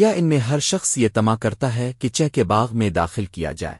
کیا ان میں ہر شخص یہ تما کرتا ہے کہ چہ کے باغ میں داخل کیا جائے؟